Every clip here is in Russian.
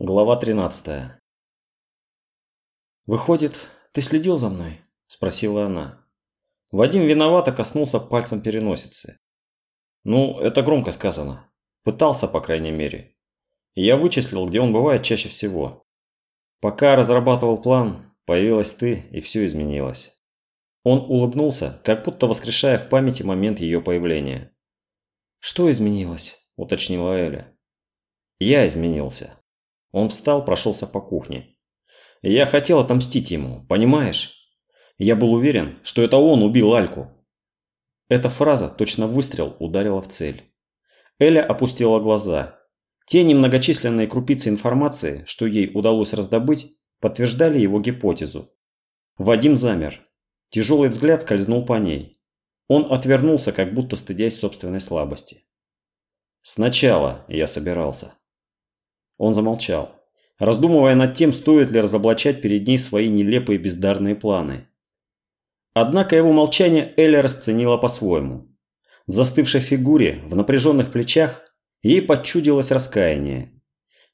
Глава 13. «Выходит, ты следил за мной?» – спросила она. Вадим виновато коснулся пальцем переносицы. «Ну, это громко сказано. Пытался, по крайней мере. я вычислил, где он бывает чаще всего. Пока разрабатывал план, появилась ты, и все изменилось». Он улыбнулся, как будто воскрешая в памяти момент ее появления. «Что изменилось?» – уточнила Эля. «Я изменился». Он встал, прошелся по кухне. Я хотел отомстить ему, понимаешь? Я был уверен, что это он убил Альку. Эта фраза, точно выстрел, ударила в цель. Эля опустила глаза. Те немногочисленные крупицы информации, что ей удалось раздобыть, подтверждали его гипотезу. Вадим замер. Тяжелый взгляд скользнул по ней. Он отвернулся, как будто стыдясь собственной слабости. «Сначала я собирался», он замолчал, раздумывая над тем, стоит ли разоблачать перед ней свои нелепые бездарные планы. Однако его молчание Эля расценила по-своему. В застывшей фигуре, в напряженных плечах, ей подчудилось раскаяние.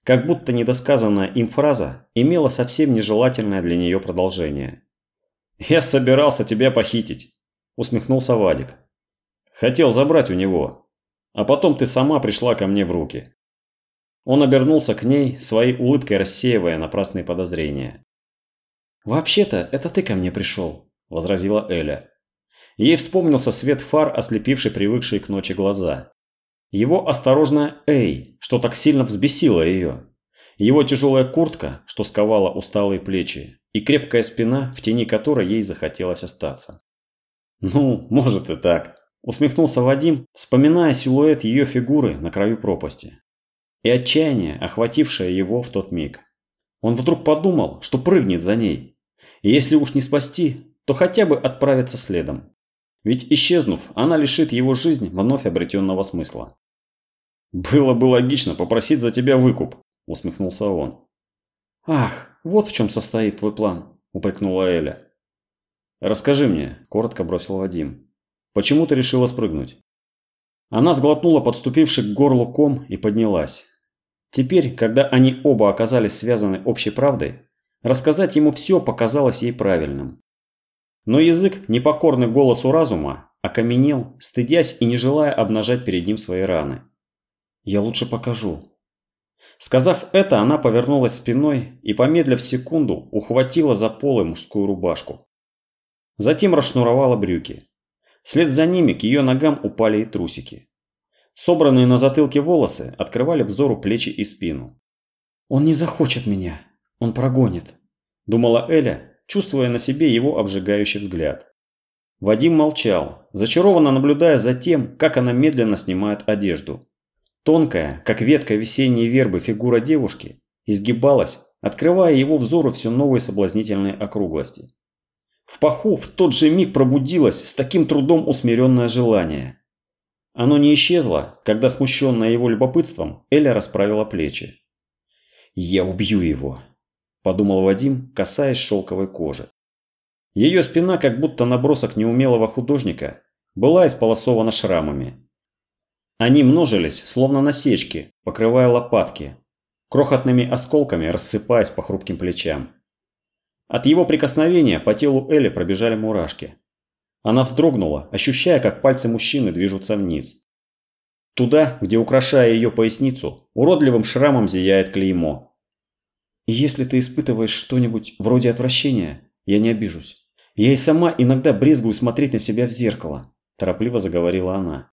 Как будто недосказанная им фраза имела совсем нежелательное для нее продолжение. «Я собирался тебя похитить», – усмехнулся Вадик. «Хотел забрать у него, а потом ты сама пришла ко мне в руки». Он обернулся к ней, своей улыбкой рассеивая напрасные подозрения. «Вообще-то, это ты ко мне пришел», – возразила Эля. Ей вспомнился свет фар, ослепивший привыкшие к ночи глаза. Его осторожное «Эй», что так сильно взбесило ее. Его тяжелая куртка, что сковала усталые плечи, и крепкая спина, в тени которой ей захотелось остаться. «Ну, может и так», – усмехнулся Вадим, вспоминая силуэт ее фигуры на краю пропасти и отчаяние, охватившее его в тот миг. Он вдруг подумал, что прыгнет за ней. И если уж не спасти, то хотя бы отправиться следом. Ведь исчезнув, она лишит его жизнь вновь обретенного смысла. «Было бы логично попросить за тебя выкуп», – усмехнулся он. «Ах, вот в чем состоит твой план», – упрекнула Эля. «Расскажи мне», – коротко бросил Вадим. «Почему ты решила спрыгнуть?» Она сглотнула подступивший к горлу ком и поднялась. Теперь, когда они оба оказались связаны общей правдой, рассказать ему все показалось ей правильным. Но язык, непокорный голосу разума, окаменел, стыдясь и не желая обнажать перед ним свои раны. «Я лучше покажу». Сказав это, она повернулась спиной и, помедлив секунду, ухватила за полы мужскую рубашку. Затем расшнуровала брюки. Вслед за ними к ее ногам упали и трусики. Собранные на затылке волосы открывали взору плечи и спину. «Он не захочет меня, он прогонит», – думала Эля, чувствуя на себе его обжигающий взгляд. Вадим молчал, зачарованно наблюдая за тем, как она медленно снимает одежду. Тонкая, как ветка весенней вербы фигура девушки, изгибалась, открывая его взору все новые соблазнительные округлости. В паху в тот же миг пробудилось с таким трудом усмиренное желание – оно не исчезло, когда, смущенная его любопытством, Эля расправила плечи. «Я убью его», – подумал Вадим, касаясь шелковой кожи. Ее спина, как будто набросок неумелого художника, была исполосована шрамами. Они множились, словно насечки, покрывая лопатки, крохотными осколками рассыпаясь по хрупким плечам. От его прикосновения по телу Эли пробежали мурашки. Она вздрогнула, ощущая, как пальцы мужчины движутся вниз. Туда, где, украшая ее поясницу, уродливым шрамом зияет клеймо. «Если ты испытываешь что-нибудь вроде отвращения, я не обижусь. Я и сама иногда брезгую смотреть на себя в зеркало», – торопливо заговорила она.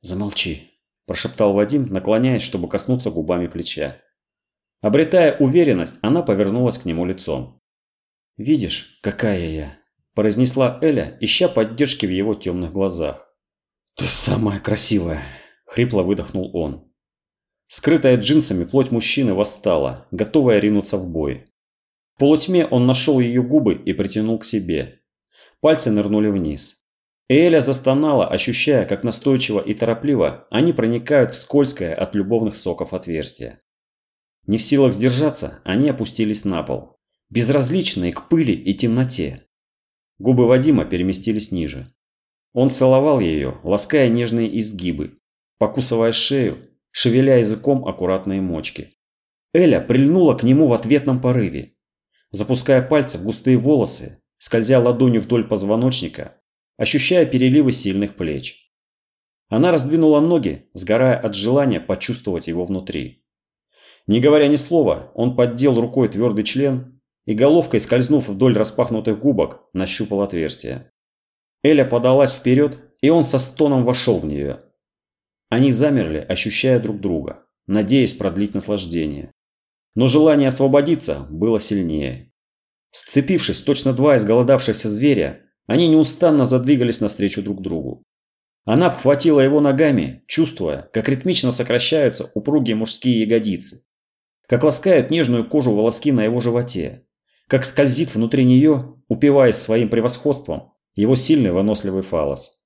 «Замолчи», – прошептал Вадим, наклоняясь, чтобы коснуться губами плеча. Обретая уверенность, она повернулась к нему лицом. «Видишь, какая я?» Произнесла Эля, ища поддержки в его темных глазах. «Ты самая красивая!» – хрипло выдохнул он. Скрытая джинсами плоть мужчины восстала, готовая ринуться в бой. В полутьме он нашел ее губы и притянул к себе. Пальцы нырнули вниз. Эля застонала, ощущая, как настойчиво и торопливо они проникают в скользкое от любовных соков отверстие. Не в силах сдержаться, они опустились на пол, безразличные к пыли и темноте. Губы Вадима переместились ниже. Он целовал ее, лаская нежные изгибы, покусывая шею, шевеля языком аккуратные мочки. Эля прильнула к нему в ответном порыве. Запуская пальцы в густые волосы, скользя ладонью вдоль позвоночника, ощущая переливы сильных плеч. Она раздвинула ноги, сгорая от желания почувствовать его внутри. Не говоря ни слова, он поддел рукой твердый член и головкой, скользнув вдоль распахнутых губок, нащупал отверстие. Эля подалась вперед, и он со стоном вошел в нее. Они замерли, ощущая друг друга, надеясь продлить наслаждение. Но желание освободиться было сильнее. Сцепившись, точно два изголодавшихся зверя, они неустанно задвигались навстречу друг другу. Она обхватила его ногами, чувствуя, как ритмично сокращаются упругие мужские ягодицы, как ласкают нежную кожу волоски на его животе, как скользит внутри нее, упиваясь своим превосходством, его сильный выносливый фалос.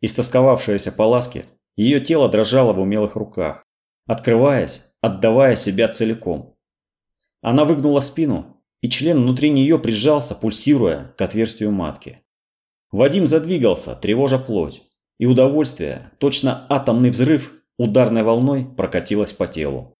Истосковавшаяся по ласке, ее тело дрожало в умелых руках, открываясь, отдавая себя целиком. Она выгнула спину и член внутри нее прижался, пульсируя к отверстию матки. Вадим задвигался, тревожа плоть, и удовольствие, точно атомный взрыв, ударной волной прокатилось по телу.